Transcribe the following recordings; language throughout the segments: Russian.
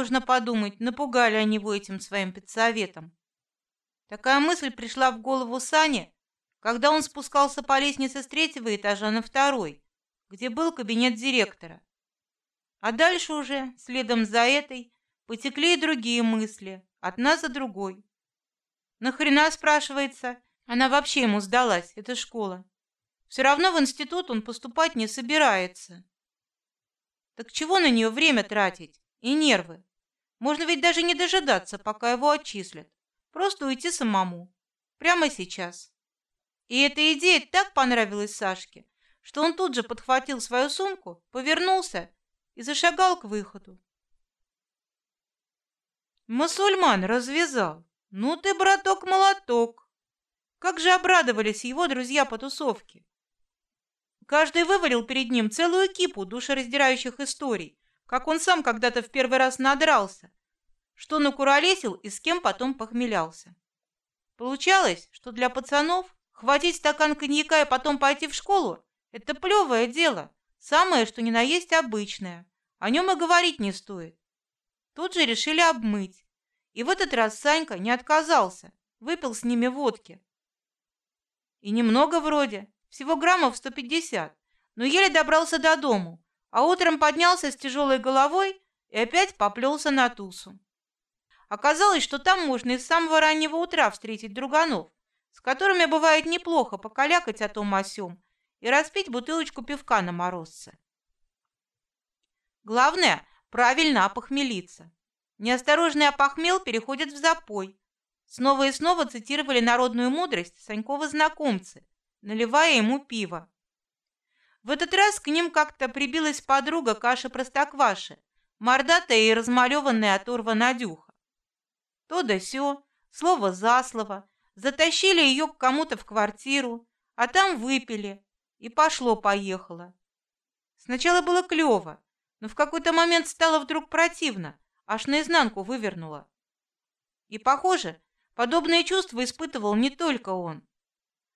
можно подумать, напугали они его этим своим педсоветом. Такая мысль пришла в голову Сане, когда он спускался по лестнице с третьего этажа на второй, где был кабинет директора. А дальше уже, следом за этой, потекли и другие мысли, одна за другой. Нахрена, спрашивается, она вообще ему сдалась, эта школа? Все равно в институт он поступать не собирается. Так чего на нее время тратить и нервы? Можно ведь даже не дожидаться, пока его отчислят. Просто уйти самому. Прямо сейчас. И эта идея так понравилась Сашке, что он тут же подхватил свою сумку, повернулся и зашагал к выходу. Мусульман развязал. Ну ты, браток, молоток. Как же обрадовались его друзья по тусовке. Каждый вывалил перед ним целую кипу душераздирающих историй, как он сам когда-то в первый раз надрался, что накуролесил и с кем потом похмелялся. Получалось, что для пацанов хватить стакан коньяка и потом пойти в школу – это плевое дело, самое что ни на есть обычное. О нем и говорить не стоит. Тут же решили обмыть, и в этот раз Санька не отказался, выпил с ними водки. И немного вроде, всего граммов 150, но еле добрался до дому, а утром поднялся с тяжелой головой и опять поплелся на тусу. Оказалось, что там можно и с самого раннего утра встретить друганов, с которыми бывает неплохо покалякать о том о сём и распить бутылочку пивка на морозце. Главное правильно опохмелиться. Неосторожный опохмел переходит в запой. Снова и снова цитировали народную мудрость Санькова знакомцы, наливая ему пиво. В этот раз к ним как-то прибилась подруга Каши Простокваши, мордатая и размалеванная оторва Надюха. То да сё, слово за слово, затащили ее к кому-то в квартиру, а там выпили, и пошло-поехало. Сначала было клево, но в какой-то момент стало вдруг противно, аж наизнанку вывернуло. И, похоже, подобные чувства испытывал не только он.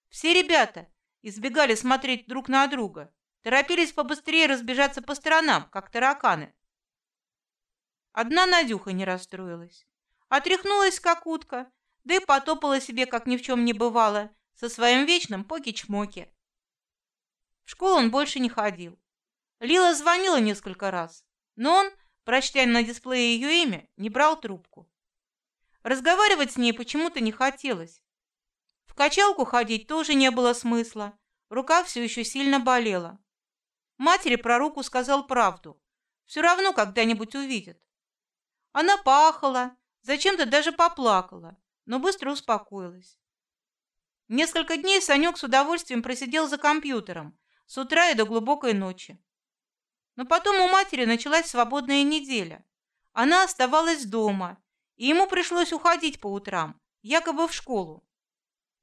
Все ребята избегали смотреть друг на друга, торопились побыстрее разбежаться по сторонам, как тараканы. Одна Надюха не расстроилась, отряхнулась как утка, да и потопала себе, как ни в чем не бывало, со своим вечным поки-чмоки. В школу он больше не ходил. Лила звонила несколько раз, но он, прочтя на дисплее ее имя, не брал трубку. Разговаривать с ней почему-то не хотелось. В качалку ходить тоже не было смысла. Рука все еще сильно болела. Матери про руку сказал правду. Все равно когда-нибудь увидят. Она пахала, зачем-то даже поплакала, но быстро успокоилась. Несколько дней Санек с удовольствием просидел за компьютером с утра и до глубокой ночи. Но потом у матери началась свободная неделя. Она оставалась дома, и ему пришлось уходить по утрам, якобы в школу.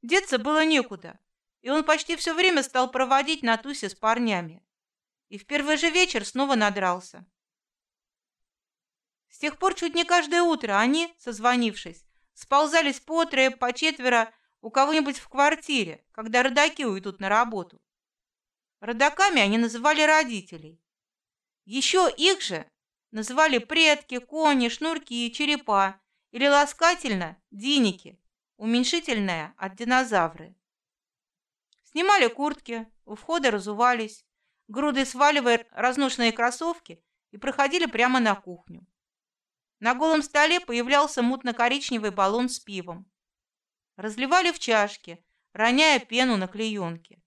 Деться было некуда, и он почти все время стал проводить на тусе с парнями. И в первый же вечер снова надрался. С тех пор чуть не каждое утро они, созвонившись, сползались по трое, по четверо у кого-нибудь в квартире, когда родаки уйдут на работу. Родаками они называли родителей. Еще их же называли предки, кони, шнурки, черепа или ласкательно диники уменьшительное от динозавры. Снимали куртки, у входа разувались, грудой сваливая разношенные кроссовки и проходили прямо на кухню. На голом столе появлялся мутно-коричневый баллон с пивом. Разливали в чашки, роняя пену на клеенке.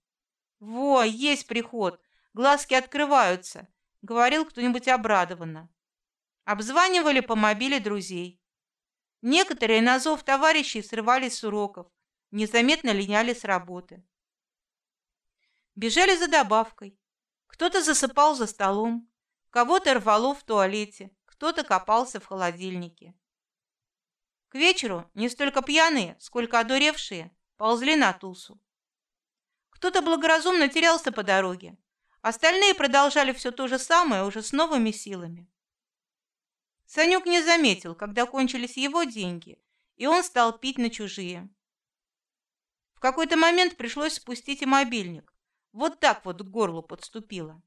«Во, есть приход! Глазки открываются!» — говорил кто-нибудь обрадованно. Обзванивали по мобиле друзей. Некоторые на зов товарищей срывались с уроков, незаметно линяли с работы. Бежали за добавкой. Кто-то засыпал за столом, кого-то рвало в туалете, кто-то копался в холодильнике. К вечеру не столько пьяные, сколько одуревшие ползли на тусу. Кто-то благоразумно терялся по дороге, остальные продолжали все то же самое уже с новыми силами. Санек не заметил, когда кончились его деньги, и он стал пить на чужие. В какой-то момент пришлось спустить и мобильник. Вот так вот к горлу подступило.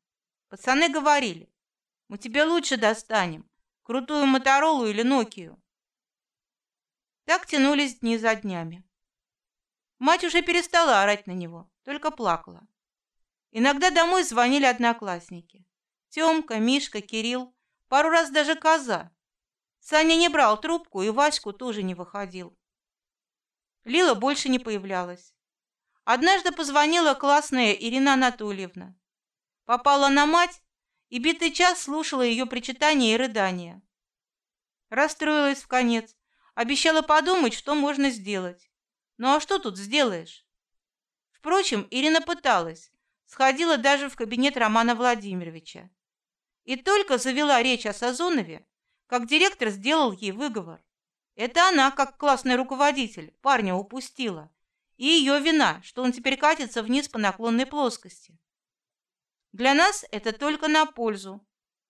Пацаны говорили: "Мы тебе лучше достанем. крутую Моторолу или Нокию. Так тянулись дни за днями. Мать уже перестала орать на него, только плакала. Иногда домой звонили одноклассники. Тёмка, Мишка, Кирилл, пару раз даже Коза. Саня не брал трубку, и Ваську тоже не выходил. Лила больше не появлялась. Однажды позвонила классная Ирина Анатольевна. Попала на мать и битый час слушала ее причитания и рыдания. Расстроилась в конец, обещала подумать, что можно сделать. Ну а что тут сделаешь? Впрочем, Ирина пыталась, сходила даже в кабинет Романа Владимировича. И только завела речь о Сазонове, как директор сделал ей выговор. Это она, как классный руководитель, парня упустила. И ее вина, что он теперь катится вниз по наклонной плоскости. Для нас это только на пользу,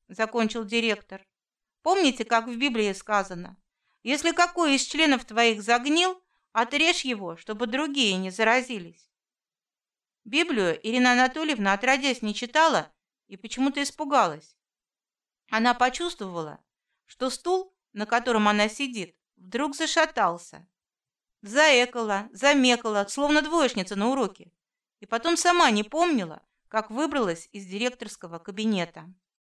закончил директор. Помните, как в Библии сказано: если какой из членов твоих загнил, отрежь его, чтобы другие не заразились. Библию Ирина Анатольевна отродясь не читала и почему-то испугалась. Она почувствовала, что стул, на котором она сидит, вдруг зашатался. Заэкала, замекала, словно двоечница на уроке, и потом сама не помнила, как выбралась из директорского кабинета.